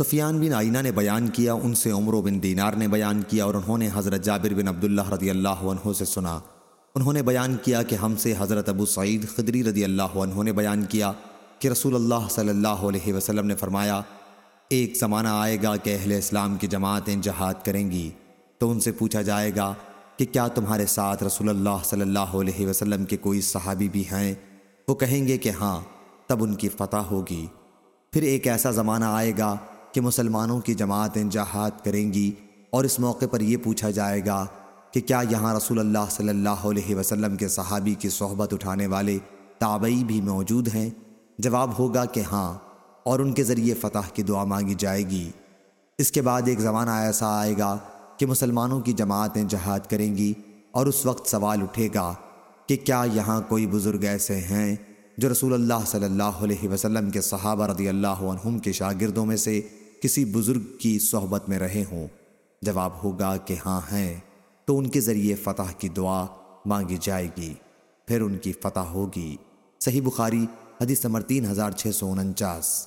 سفیان بن آئینہ نے بیان کیا، ان سے عمر بن دینار نے بیان کیا اور انہوں نے حضرت جابر بن عبداللہ رضی اللہ عنہ سے سنا۔ انہوں نے بیان کیا کہ ہم سے حضرت ابو سعید خدری رضی اللہ عنہ نے بیان کیا کہ رسول اللہ صلی اللہ علیہ وسلم نے فرمایا، ایک زمانہ آئے گا کہ اہل اسلام کی جماعتیں جہاد کریں گی۔ تو ان سے پوچھا جائے گا کہ کیا تمہارے ساتھ رسول اللہ صلی اللہ علیہ وسلم کے کوئی صحابی بھی ہیں؟ وہ کہیں گے کہ ہاں تب ان کی فتح ہوگی۔ پھر ایک ایسا زمانہ آئے گا کہ مسلمانوں کی جماعتیں جہاد کریں گی اور اس موقع پر یہ پوچھا جائے گا کہ کیا یہاں رسول اللہ صلی اللہ علیہ وسلم کے صحابی کی صحبت اٹھانے والے تابعی بھی موجود ہیں؟ جواب ہوگا کہ ہاں اور ان کے ذریعے فتح کی دعا مانگی جائے گی۔ اس کے بعد ایک زمانہ ایسا آئے گا کہ مسلمانوں کی جماعتیں جہاد کریں گی اور اس وقت سوال اٹھے گا کہ کیا یہاں کوئی بزرگ ایسے ہیں جو رسول اللہ صلی اللہ علیہ وسلم کے صحابہ رضی اللہ عنہم کے شاگردوں میں سے کسی بزرگ کی صحبت میں رہے ہوں۔ جواب ہوگا کہ ہاں ہیں، تو ان کے ذریعے فتح کی دعا مانگی جائے گی۔ پھر ان کی فتح ہوگی۔ صحیح بخاری، حدیث نمبر تین ہزار چھ سو انچاس۔